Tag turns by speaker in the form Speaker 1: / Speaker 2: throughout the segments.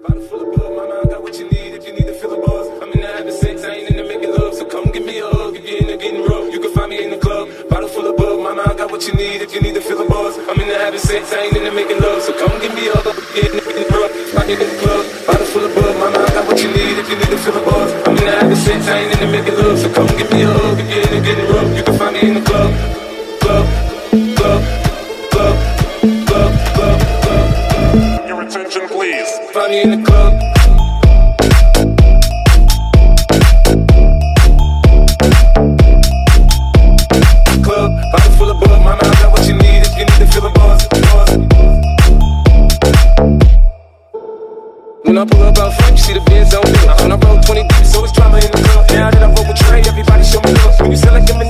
Speaker 1: bottle full of bug. Mama, I got what you need if you need to feel the buzz. I'm in the having sex, I ain't in the making love, so come give me a hug if you're in the getting rough. You can find me in the club, bottle full of bug. Mama, I got what you need if you need to feel the buzz. I'm in the having sex, I ain't in the making love, so come give me a hug if you're in the getting rough. Me in the club, bottle full of bug. Mama, I got what you need if you need to feel the buzz. I'm in the having sex, I ain't in the making love, so come give me a hug if you're in the getting rough. You me in the club. Club, full of bug. Mama, I got what you need if you need to feel buzz. buzz. When I pull up out front, you see the Benz on me. When I roll 20 deep, so it's drama in the club. Now that I roll with Dre, everybody show me love. When you sell like them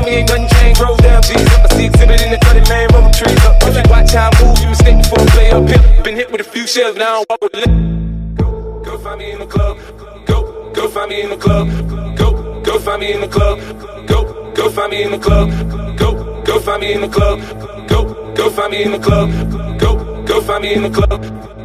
Speaker 1: up. Ain't nothing changed, rolls down, G's up. I see Xzibit in the 30 man, rolling trees up. If you watch how I move, you mistake me for a player. Been hit with a few shells, now I walk with. Go, go find me in the club. Go, go find me in the club. Go, go find me in the club. Go, go find me in the club. Go, go find me in the club. Go, go find me in the club. Go, go find me in the club.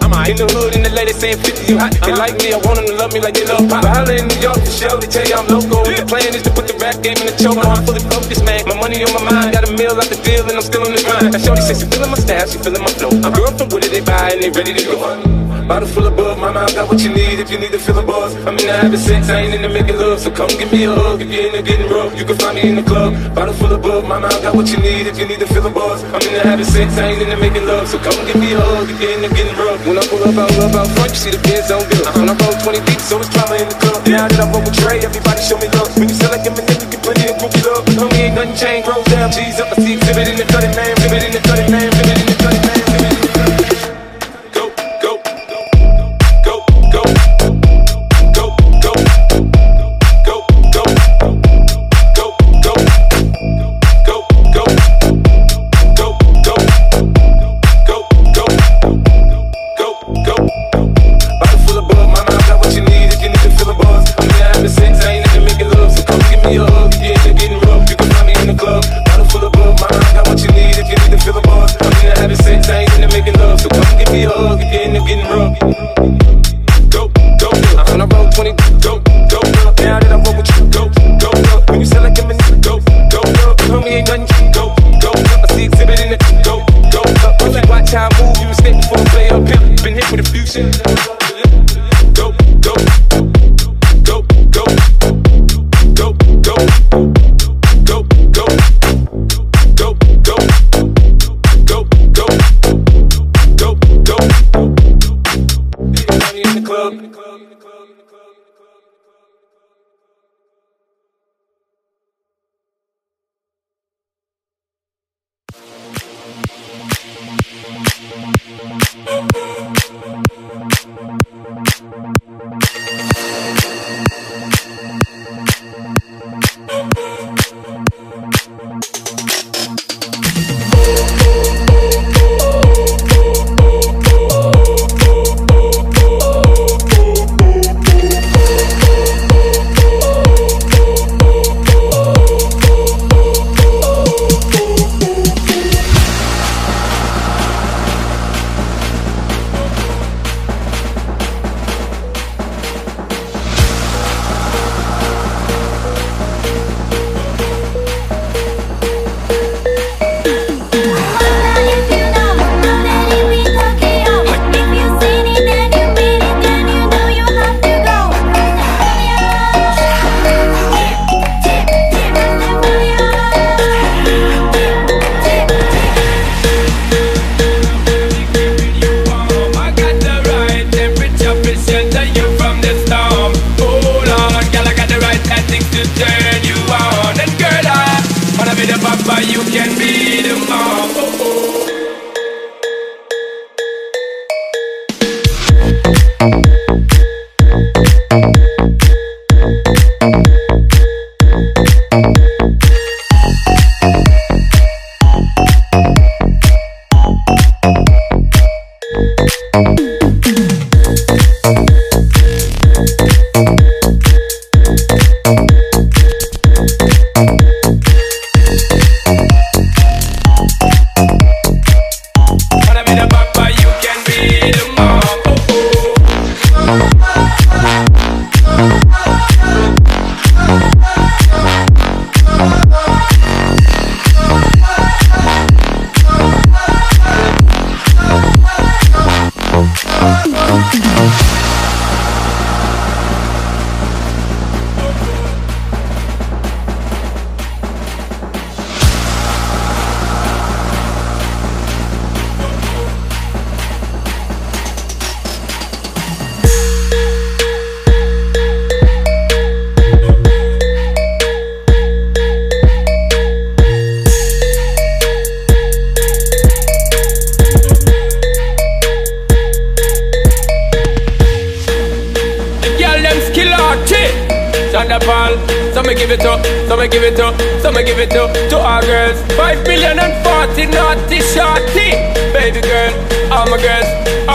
Speaker 1: I'm in the hood and the ladies saying 50 you hot. They like me, I want them to love me like they love pop. But holla in New York for show, they tell you I'm local. The plan is to put the rap game in the choke. I'm fully focused, man. My money on my mind, got a meal out the deal and I'm still in the grind. Now Shorty says she feeling my style, she feeling my flow. I'm girl from Wooded, they buy and they ready to go. Bottle full of bug, mama, I got what you need if you need to feel the buzz. I'm in the having sex, I ain't in the making love, so come give me a hug if you're in the getting rough. You can find me in the club. Bottle full of bug, mama, I got what you need if you need to feel the buzz. I'm in the having sex, I ain't in the making love, so come give me a hug if you're in the getting rough. When I pull up out, up out front, you see the Benz on bill. When I roll 20 deep, so it's drama in the club. Now that I roll with Dre, everybody show me love. When you sell like Eminem, you get plenty of groupie love. Homie, ain't nothing changed, roll down, G's up. I see Xzibit in the 30 man, Xzibit in the 30 man, Xzibit in the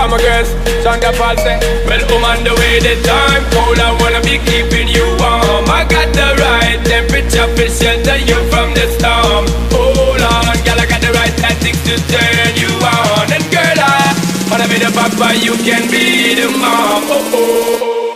Speaker 1: all my girls. Shonda Paul say, Well, I'm on the way, the time cold. I wanna be keeping you warm. I
Speaker 2: got the right temperature to shelter you from the storm. Hold on, girl, I got the right tactics to turn you on. And girl, I wanna be the papa, you can be the mom. Oh, oh, oh.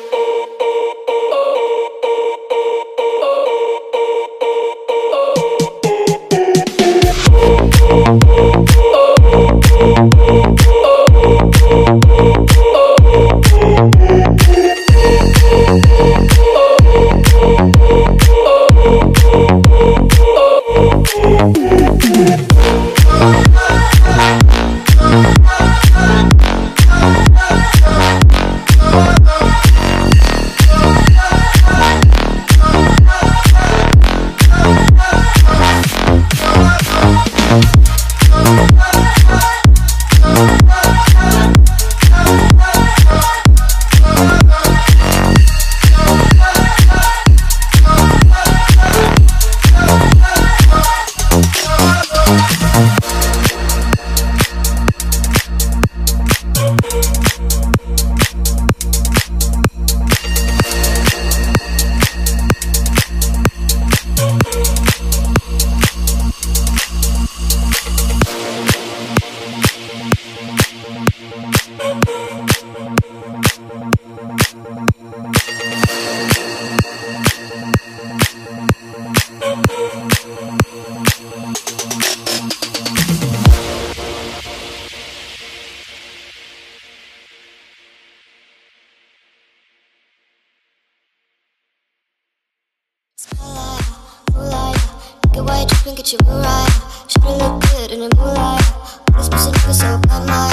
Speaker 2: feel so bad my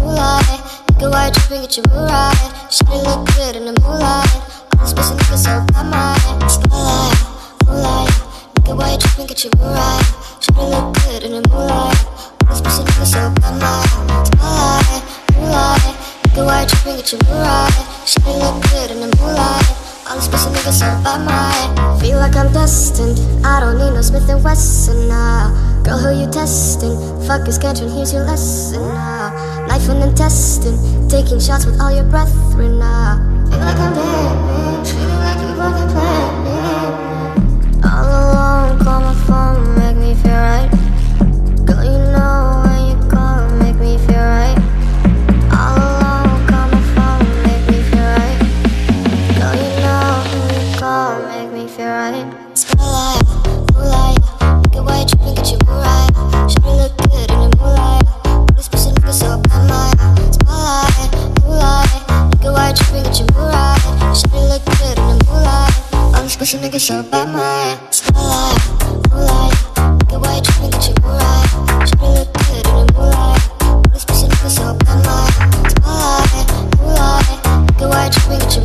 Speaker 2: light, get your moonlight. Shouldn't look good in the moonlight. I'm supposed to so my light, your light. Look get your. Shouldn't look good in the moonlight. I'm supposed to my your light. Look get your. Shouldn't look good in the moonlight. I'm supposed to so bad. Feel like I'm destined. I don't need no Smith and Wesson now. Girl, who you testing? Fuck your schedule, here's your
Speaker 1: lesson uh. now. Knife and intestine, taking shots with all your brethren now. Ah. Feel like I'm dead, feel like you were the plan. All alone, call my phone, make me feel right. right, tripping at your moonlight. Shawty look good in the moonlight. I'm a special nigga, so by my spotlight, moonlight. Get white, tripping at your moonlight. Shawty look good in the moonlight. I'm a special nigga, so by my spotlight, moonlight. Get white, tripping me your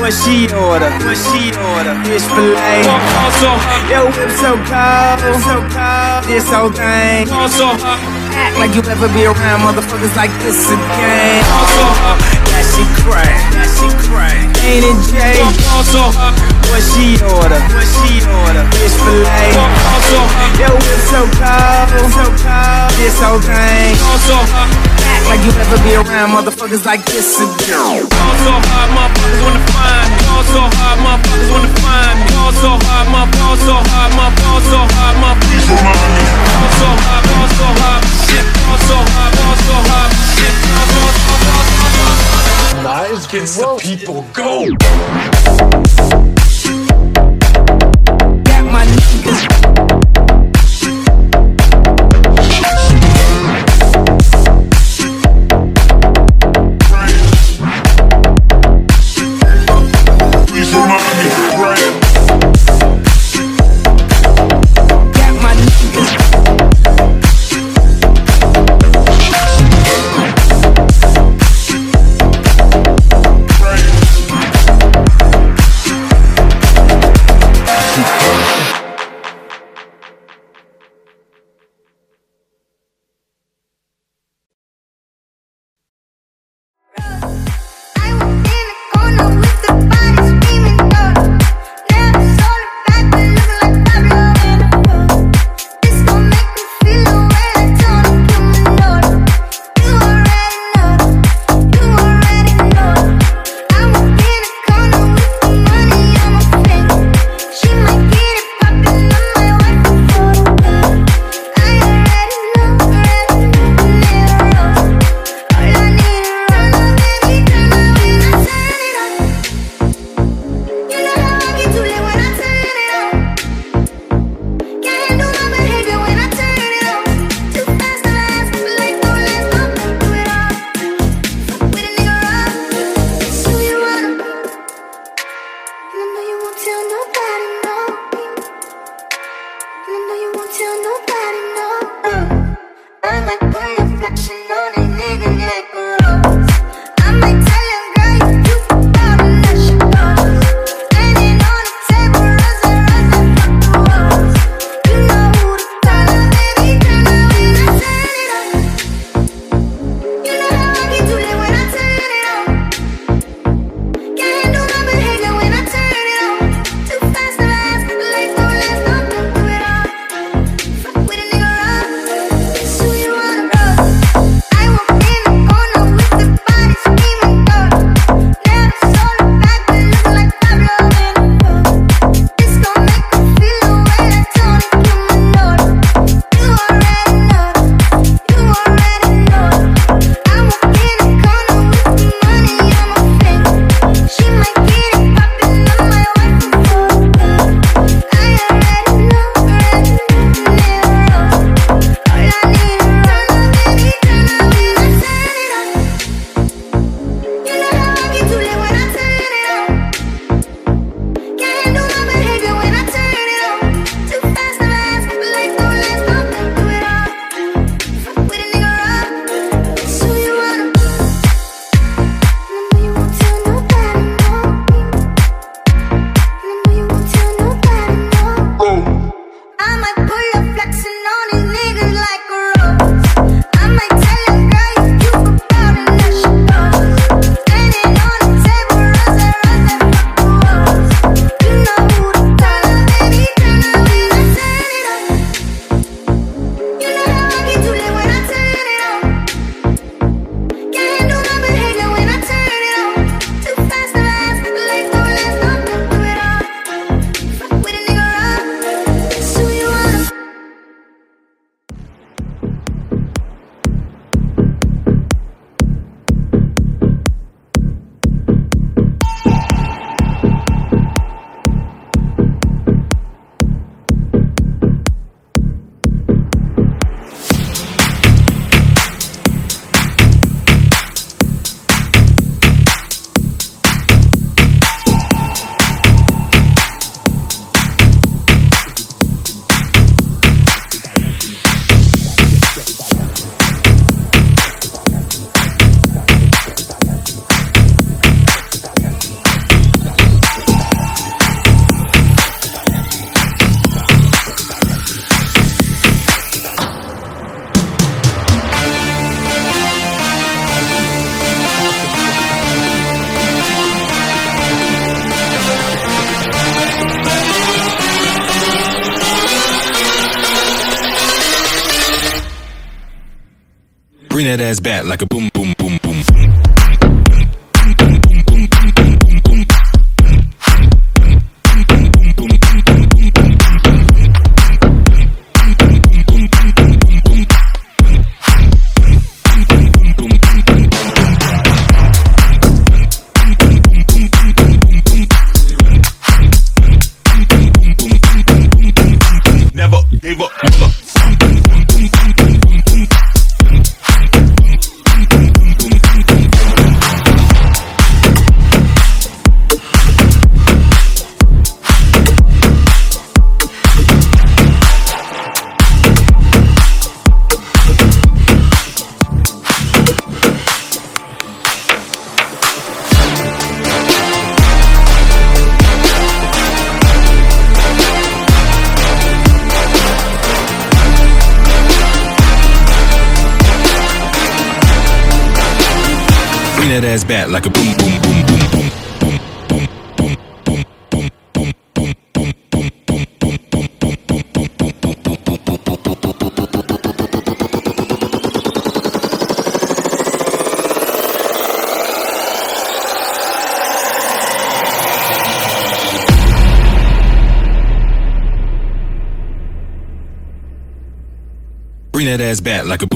Speaker 1: what she order? What she order? Fish fillet. Yo, whip so cold, so cold. This whole thing. Act like you ever be around motherfuckers like this again. Uh, she cray, that she cray. Ain't it Jay? What she order? What she order? Fish fillet. Yo, whip so cold, so cold. This whole thing. Also, uh, act like you ever be around motherfuckers like this again. Also, hard motherfuckers wanna find me. Also, hard motherfuckers wanna find me. Also, hard my also hard my also hard my please remind me. Also, hard, also hard, shit. Also, hard, also hard, shit.
Speaker 3: Gets the people go.
Speaker 1: Got my
Speaker 4: ass bad like a boom, boom, boom. ass back like a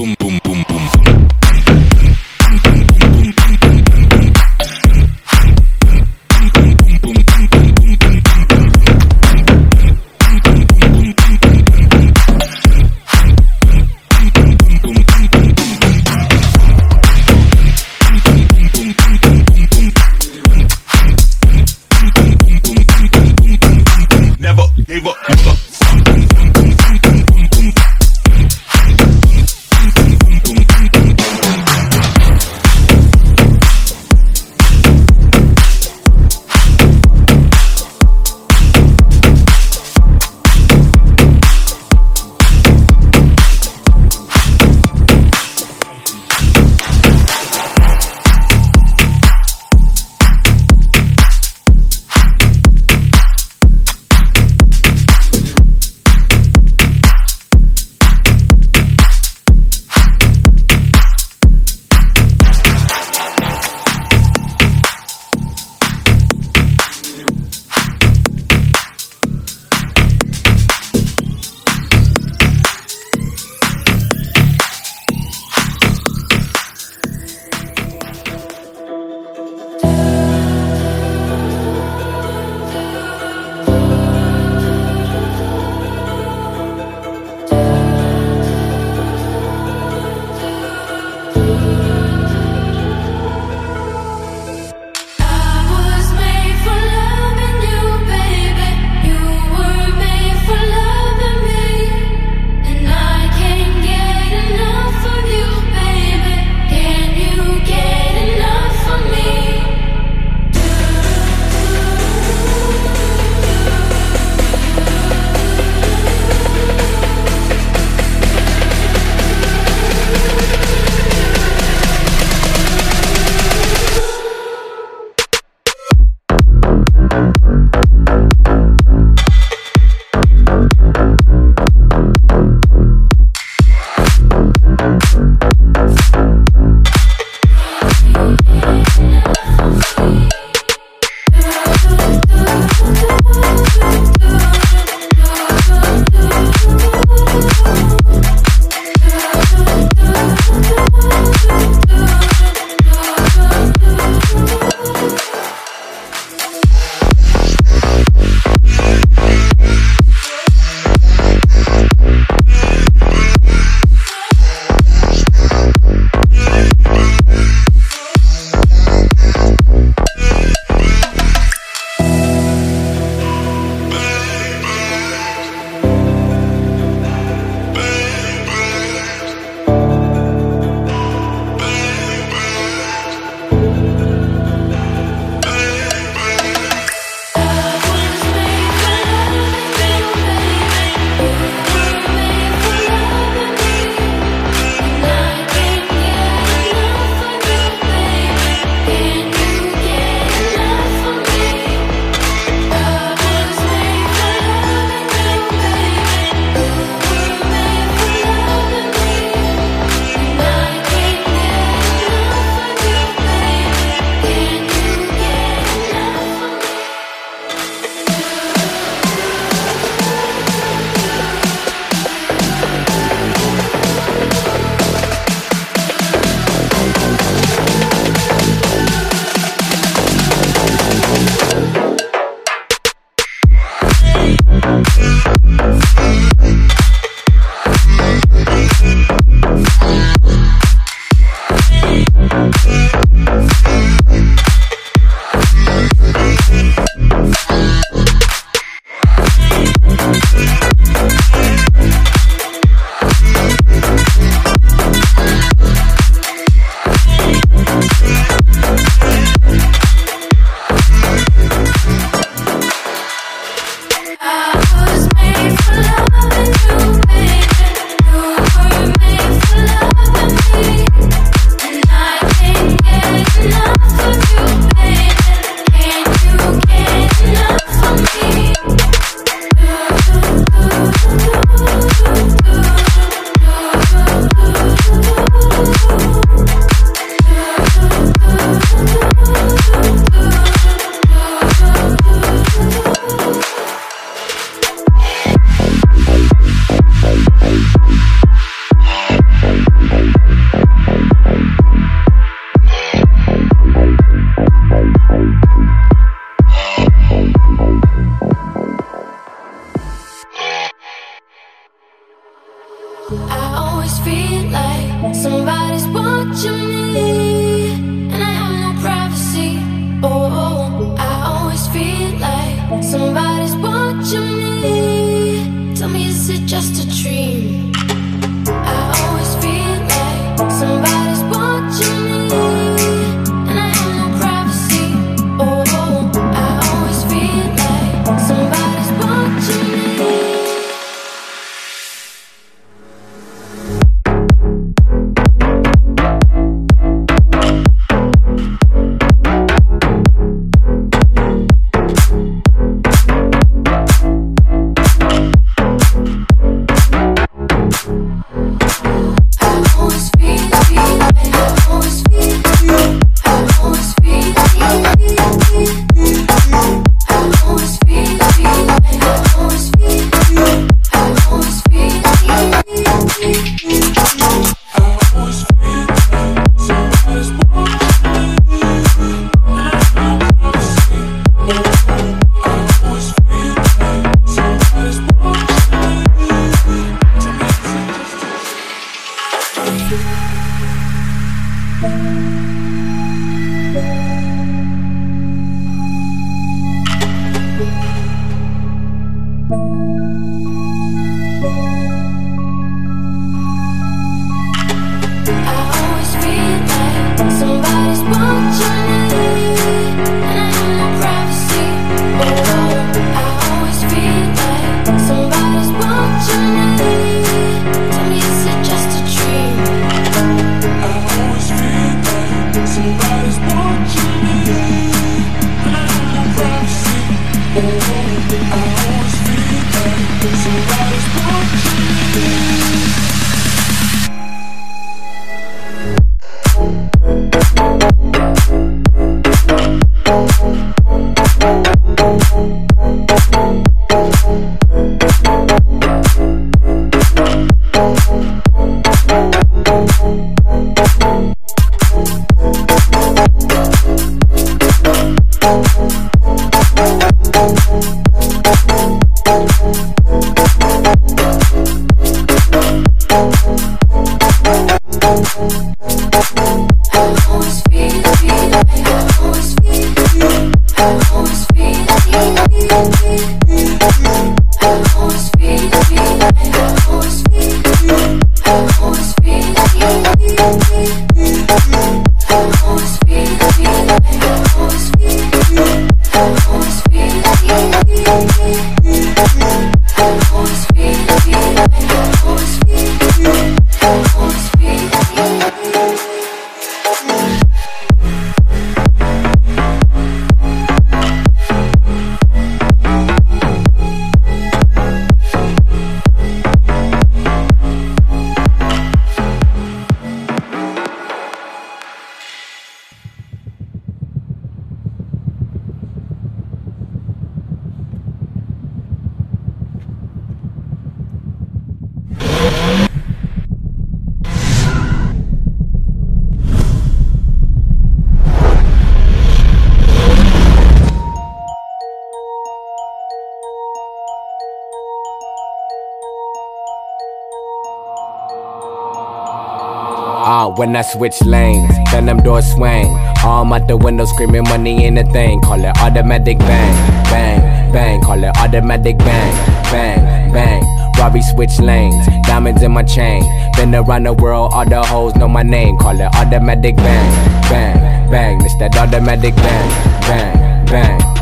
Speaker 5: when I switch lanes. Then them doors swing. Arm out the window screaming money in a thing. Call it automatic bang, bang, bang. Call it automatic bang, bang, bang. Robbie switch lanes, diamonds in my chain. Been around the world, all the hoes know my name. Call it automatic bang, bang, bang. It's that automatic bang, bang, bang.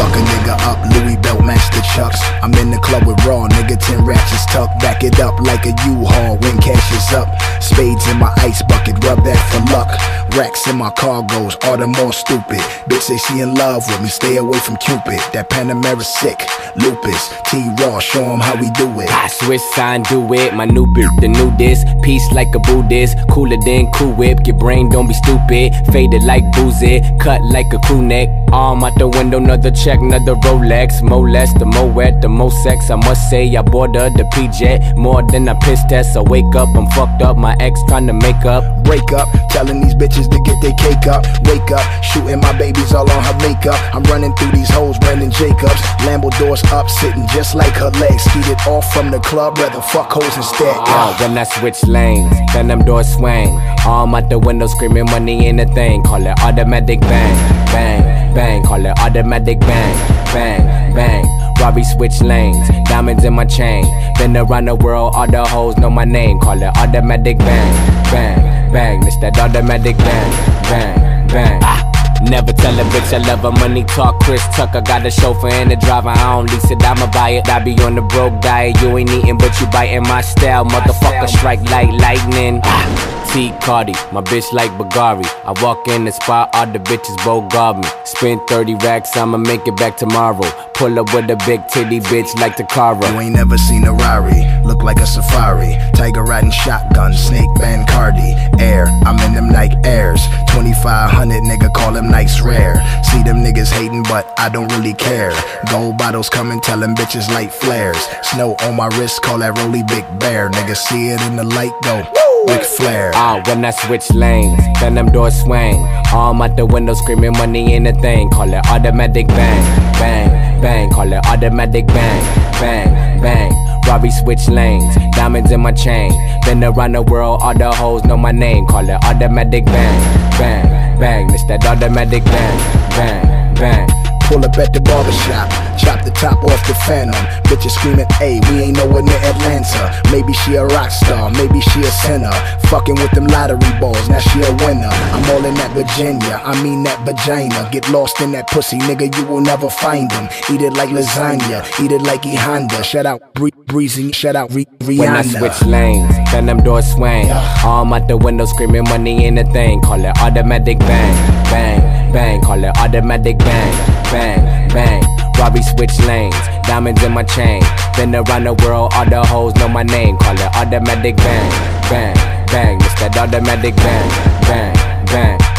Speaker 6: Fuck a nigga up, Louis belt match the chucks. I'm in the club with raw, nigga, 10 ratchets tuck. Back it up like a U-Haul when cash is up. Spades in my ice bucket, rub that for luck. Racks in my cargoes, all the more stupid. Bitch say she in love with me, stay away from Cupid. That Panamera sick, lupus. T-Raw, show him how we do it.
Speaker 5: I switch sign, do it. My new beat, the new disc. Peace like a Buddhist, cooler than Cool Whip. Your brain don't be stupid. Faded like boozy, cut like a crew neck Arm out the window, another check, another Rolex. More less, the more wet, the more sex. I must say, I bought her the PJ more than I piss test. I wake up, I'm fucked up. My ex trying to make up.
Speaker 6: Break up, telling these bitches to get their cake up. Wake up, shooting my babies all on her makeup. I'm running through these hoes, Brandon Jacobs. Lambo doors up, sitting just like her legs. Skeeted off from the club, rather fuck hoes instead.
Speaker 5: Uh, when I switch lanes, then them doors swing. Arm out the window, screaming money in a thing. Call it automatic bang, bang, bang. Call it automatic bang, bang, bang. Robbie switch lanes, diamonds in my chain. Been around the world, all the hoes know my name. Call it automatic bang, bang, bang. It's that automatic bang, bang, bang. Ah. Never tell a bitch I love her. Money talk, Chris Tucker. Got a chauffeur and a driver. I don't lease it, I'ma buy it. I be on the broke diet. You ain't eating, but you biting my style. Motherfucker, strike like lightning. Ah. T Cardi, my bitch like Bagari. I walk in the spot, all the bitches both guard me. Spend 30 racks, I'ma make it back tomorrow. Pull up with a big titty bitch like the Cara.
Speaker 6: You ain't never seen a Rari, look like a safari. Tiger riding shotgun, snake band Cardi. Air, I'm in them Nike Airs. 2500 nigga call them Nikes rare. See them niggas hating, but I don't really care. Gold bottles coming, tell them bitches light flares. Snow on my wrist, call that Rolly Big Bear. Nigga see it in the light, go. Ric Flair.
Speaker 5: Ah, when I switch lanes, then them doors swing. Arm out the window, screaming money ain't a thing. Call it automatic bang, bang, bang. Call it automatic bang, bang, bang. Robbie switch lanes, diamonds in my chain. Been around the world, all the hoes know my name. Call it automatic bang, bang, bang. It's that automatic bang, bang, bang.
Speaker 6: Pull up at the barbershop, chop the top off the phantom. Bitches screaming, hey, we ain't nowhere near Atlanta. Maybe she a rock star, maybe she a sinner. Fucking with them lottery balls, now she a winner. I'm all in that Virginia, I mean that vagina. Get lost in that pussy, nigga, you will never find them. Eat it like lasagna, eat it like E Honda. Shout out Bree- Breezy, shout out Re- Rihanna.
Speaker 5: When I switch lanes, then them doors swing. Arm out the window, screaming money in the thing. Call it automatic bang, bang, bang. Call it automatic bang, bang, bang. Bang. Robbie switch lanes, diamonds in my chain. Been around the world, all the hoes know my name. Call it automatic bang, bang, bang. It's that automatic bang, bang, bang.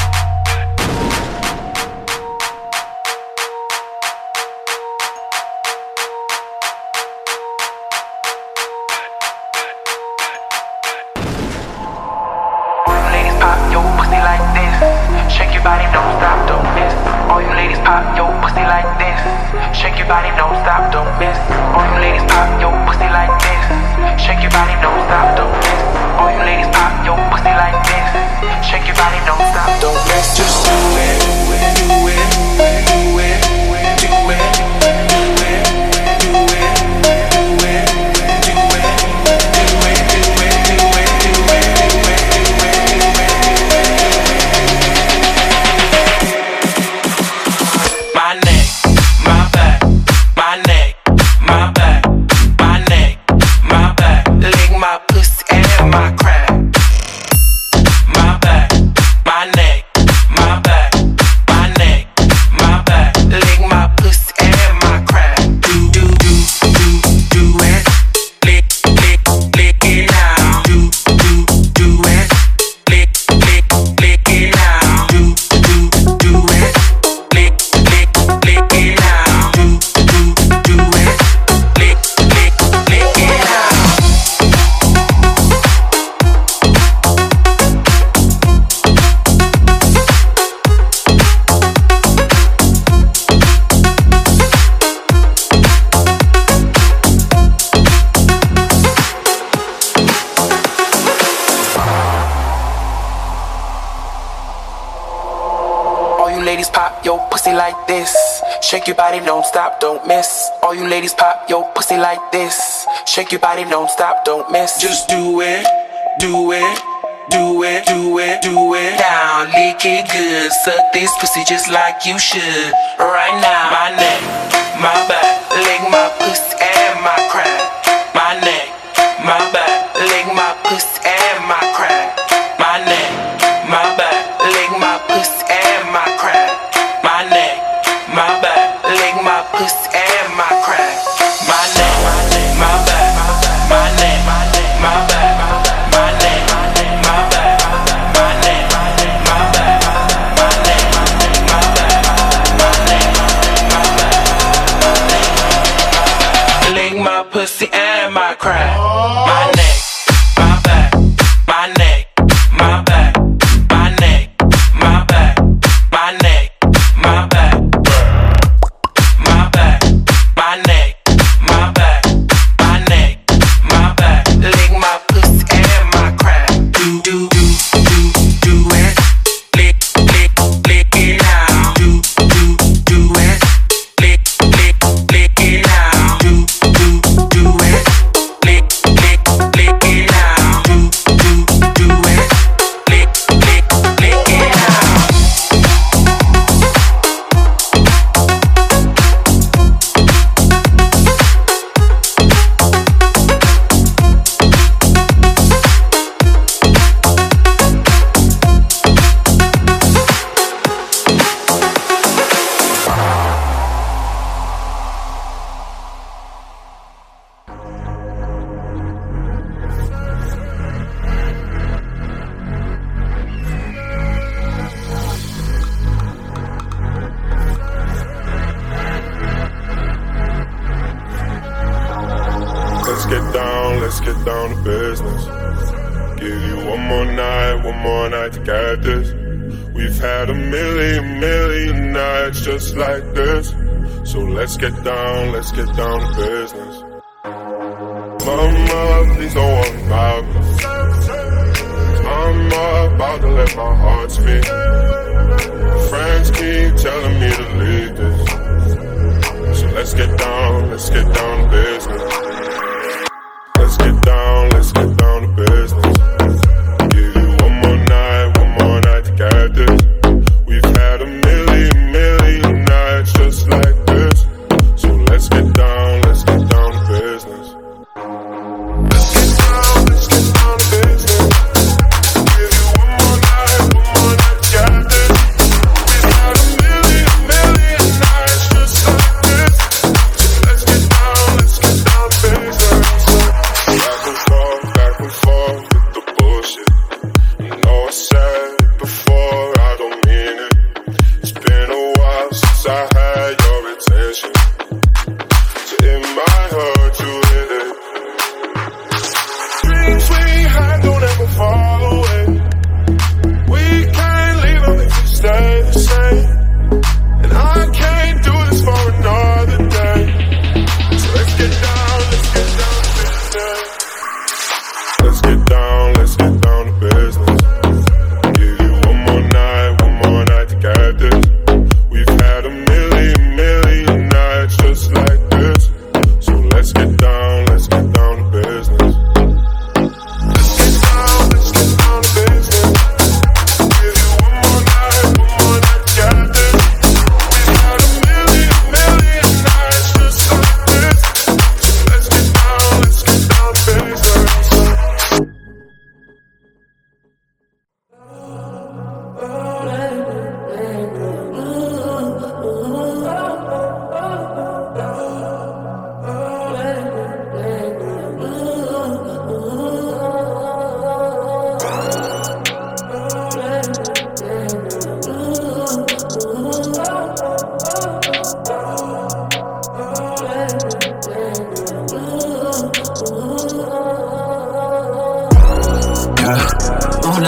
Speaker 7: Body, don't stop, don't miss. All you ladies pop your pussy like this. Shake your body, don't stop, don't miss. All you ladies pop your pussy like this. Shake your body, don't stop, don't miss. Just do it, Shake your body, don't stop, don't miss. All you ladies pop your pussy like this. Shake your body, don't stop, don't miss. Just do it, do it, do it, do it, do it. Down, lick it good. Suck this pussy just like you should. Right now, my neck, my back,
Speaker 8: cry.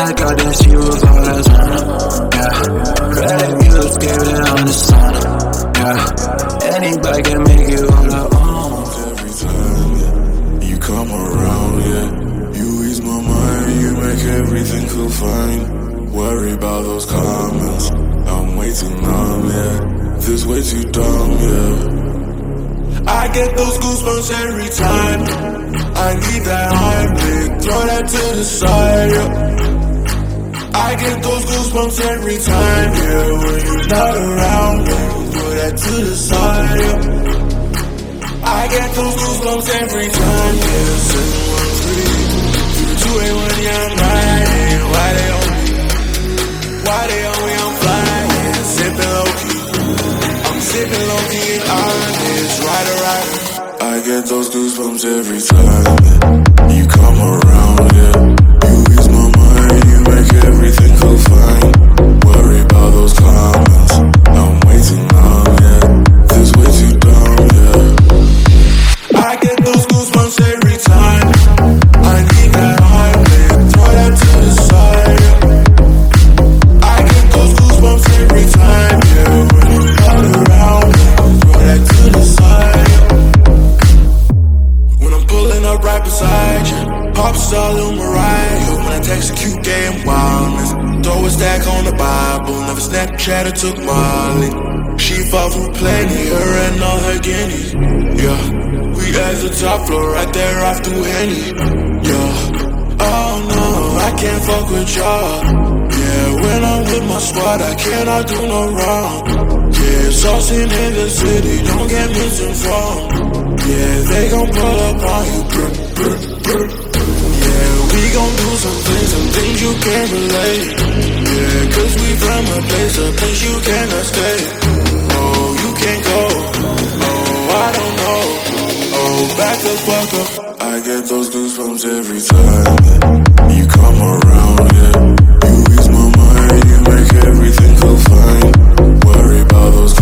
Speaker 8: Moonlight got that she was all that's on Yeah. Red music gave it on the sun. Yeah. Anybody can make it on their own.
Speaker 9: every time yeah. you come around, yeah. You ease my mind, you make everything feel fine. Worry about those comments, I'm way too numb, yeah. This way too dumb, yeah.
Speaker 8: I get those goosebumps every time. I need that Heimlich, throw that to the side. Yeah. I get those goosebumps every time, yeah. When you're not around, yeah. throw that to the side. Yeah. I get those goosebumps every time, yeah. Seven one three, the two eight one, yeah, I'm riding. Why they on me? Why they on me? I'm flying, sipping low key. I'm sipping low key and honest, rider, rider.
Speaker 9: I get those goosebumps every time you come around, everything feel fine. Worry about those comments,
Speaker 8: took Molly. She fought for plenty, her and all her guineas. Yeah, we at the top floor, right there off the Henny. Yeah, oh no, I can't fuck with y'all. Yeah, when I'm with my squad, I cannot do no wrong. Yeah, saucing in the city, don't get misinformed. Yeah, they gon' pull up on you. Brr, brr, brr. Gon' do some things, some things you can't relate. Yeah, cause we from a place, a place you cannot stay. Oh, you can't go. Oh, I don't know. Oh, back the fuck up.
Speaker 9: I get those goosebumps every time you come around, yeah. You ease my mind, you make everything feel fine. Worry about those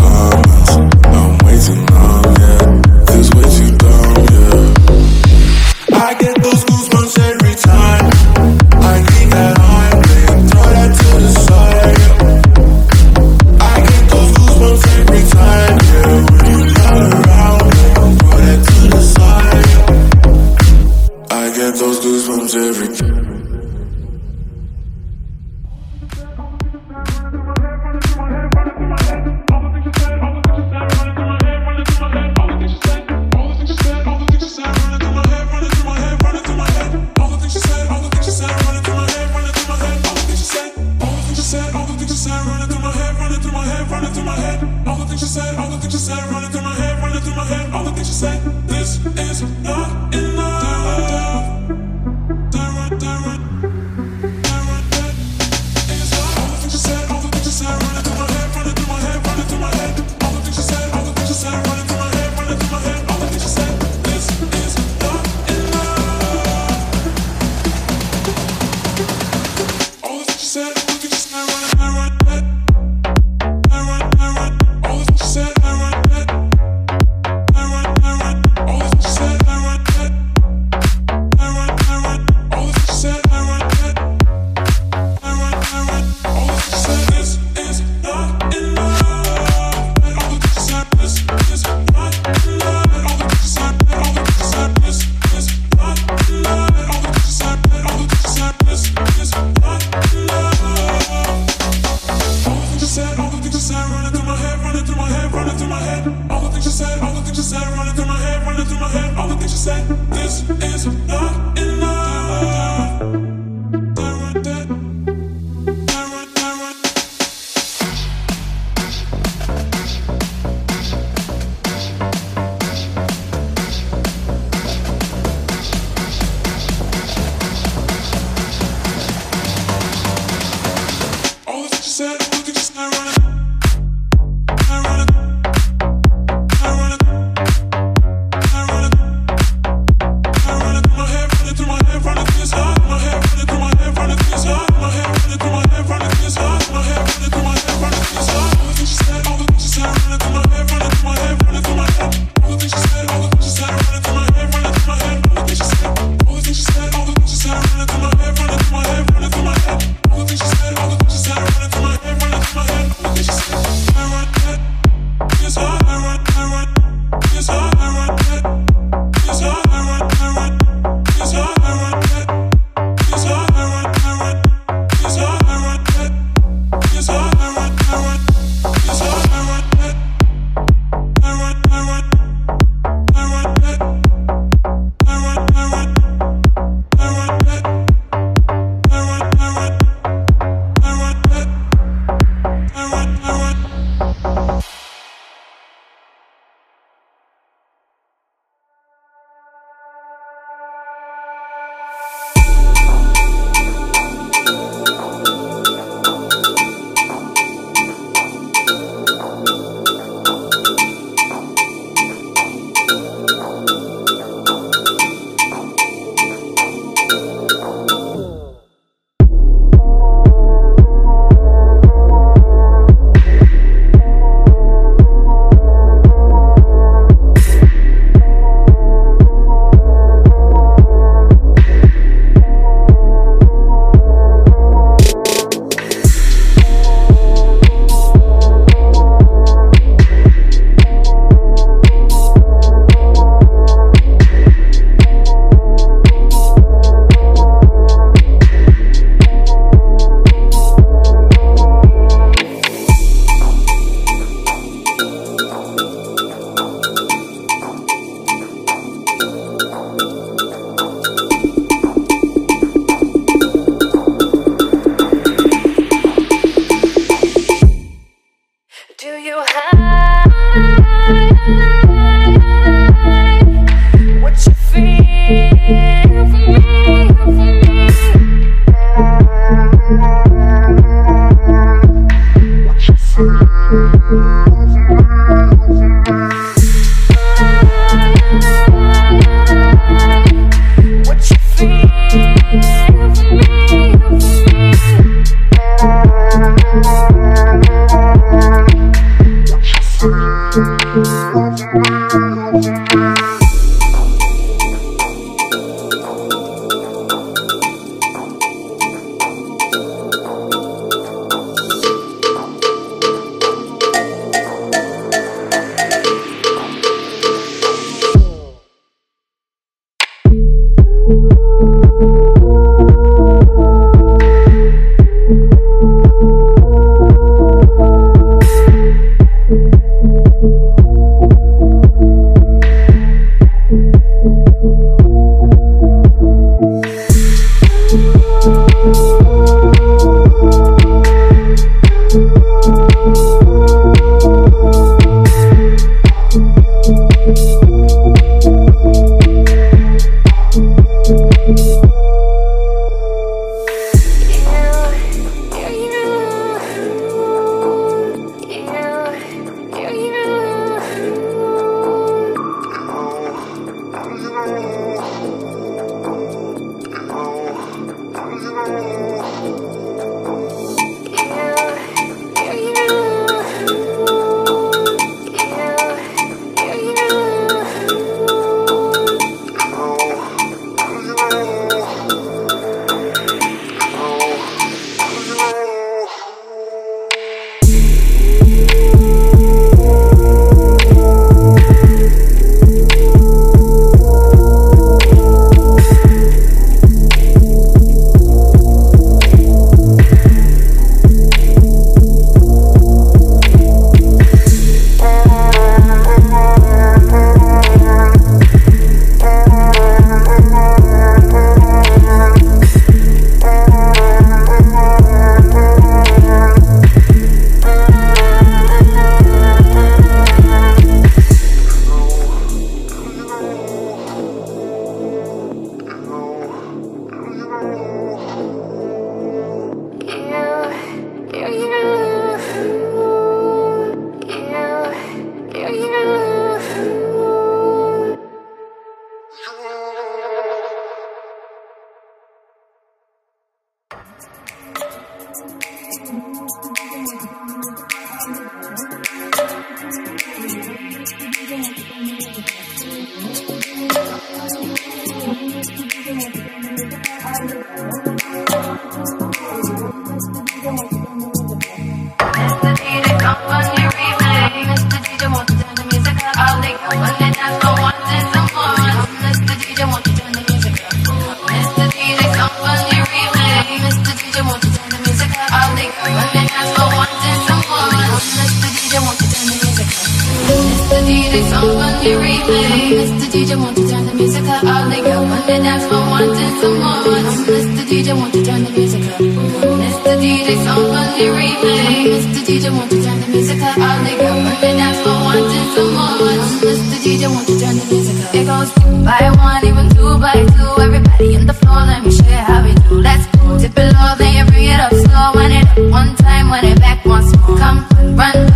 Speaker 9: they dance for once some once. Mr. DJ, won't you turn
Speaker 8: the music up? Mr.
Speaker 10: DJ,
Speaker 11: somebody replay. Mr. DJ, won't you turn the music up? All the girls, they dance for once some once. Mr. DJ, won't you turn the music up? It goes two by one, even two by two. Everybody on the floor, let me share how we do. Let's go. Dip it low, then you bring it up slow. Wind it up one time, wind it back once more. Come, run.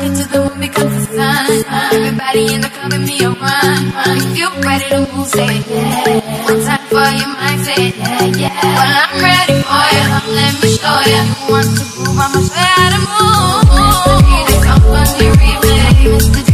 Speaker 11: Get to the one because the sun. Everybody in the club with me
Speaker 10: a rhyme. If you're ready to move, say yeah. One time for your mind, say yeah, yeah. Well, I'm ready for you. Let me show you. You want to move, I'ma show you how to move. Need a company remix.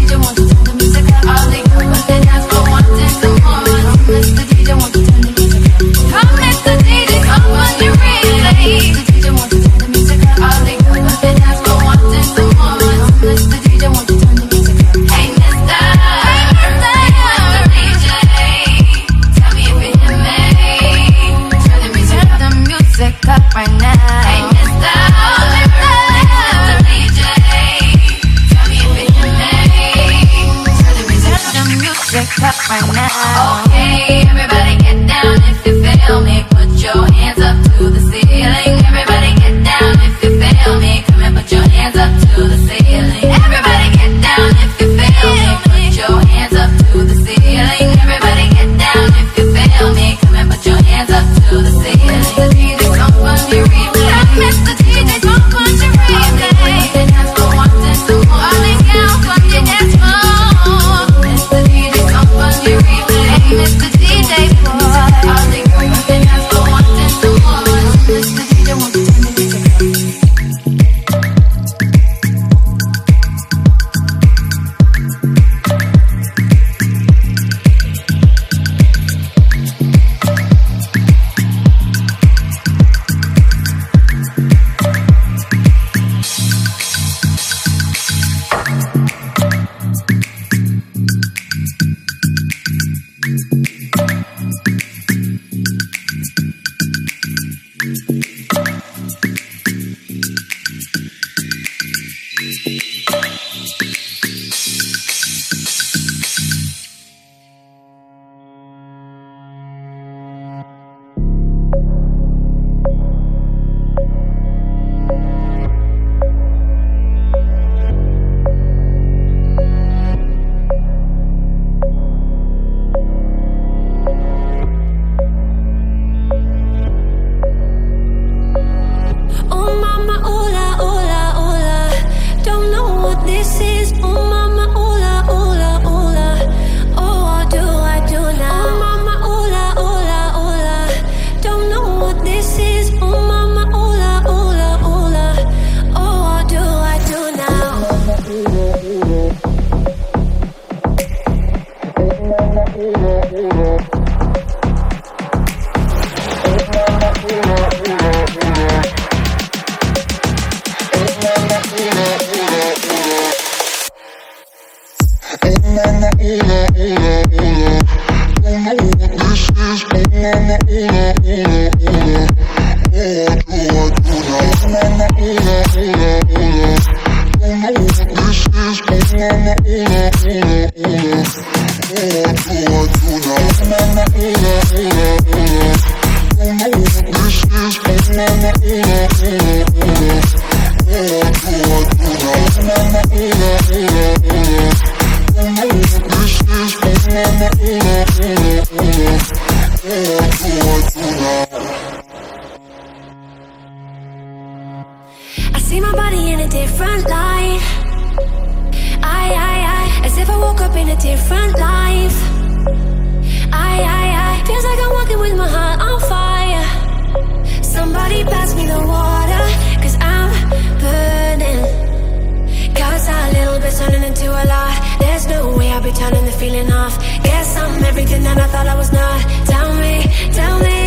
Speaker 12: a There's no way I'll be turning the feeling off. Guess I'm everything that I thought I was not. Tell me, tell me.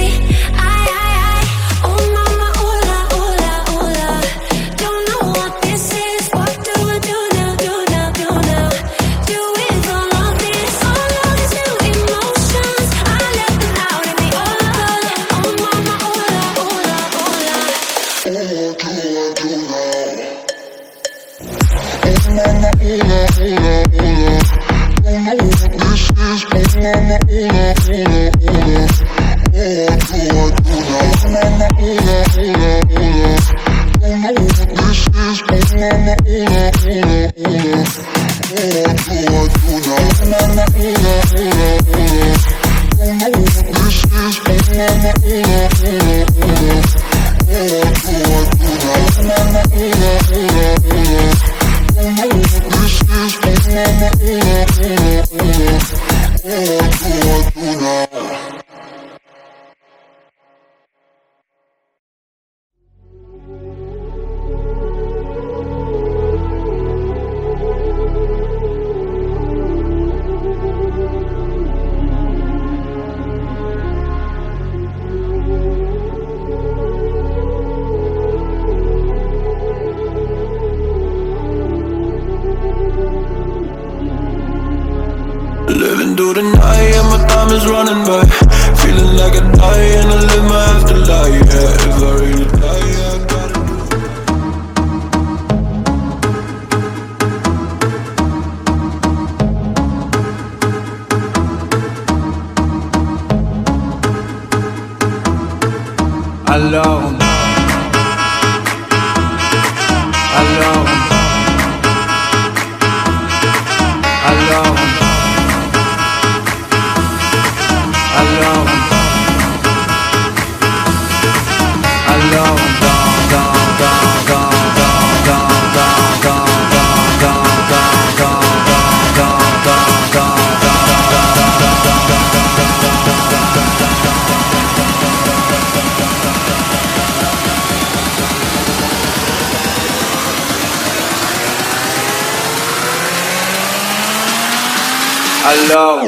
Speaker 11: Alors.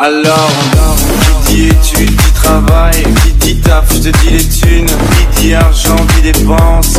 Speaker 11: Alors, qui dit études, qui travaille, qui dit taf, je te dis les thunes, qui dit argent, qui dépense,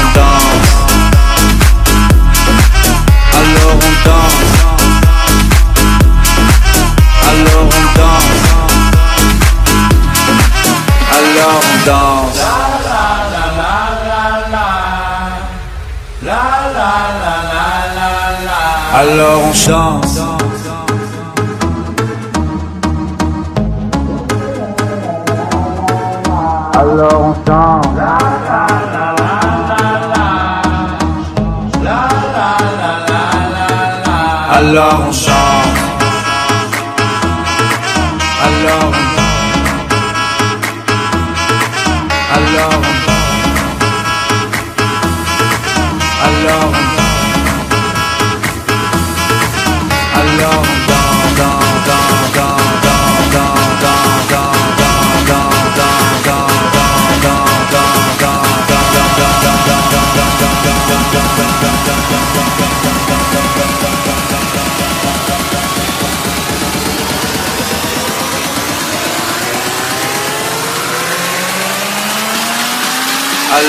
Speaker 11: alors on chante. Alors on chante.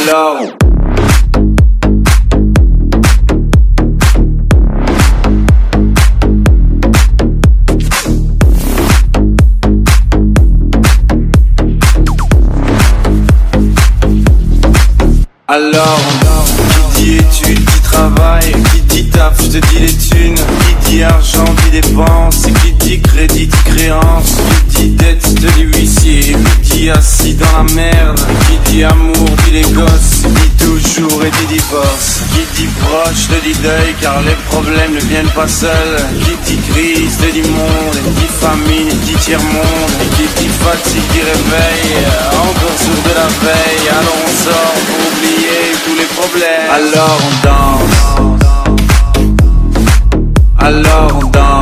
Speaker 11: Alors. Alors, qui dit
Speaker 13: études, qui travaille, qui dit taf, je te dis les thunes, qui dit argent, dit dépense, qui dit crédit, dit créance, qui dit dette, te dit huissier, qui dit assis dans la merde, qui dit amour, dit les gosses, dit toujours et dit divorce, qui dit proche, te dit deuil, car les problèmes ne viennent pas seuls, qui dit crise, te dit monde, qui dit famine, dit tiers-monde, qui dit fatigue, dit réveil, encore sur de la veille, alors on sort pour oublier tous les problèmes. Alors on danse. Alors on danse.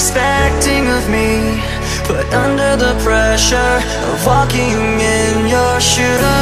Speaker 13: Expecting of me. Put under the pressure of walking in your shoes.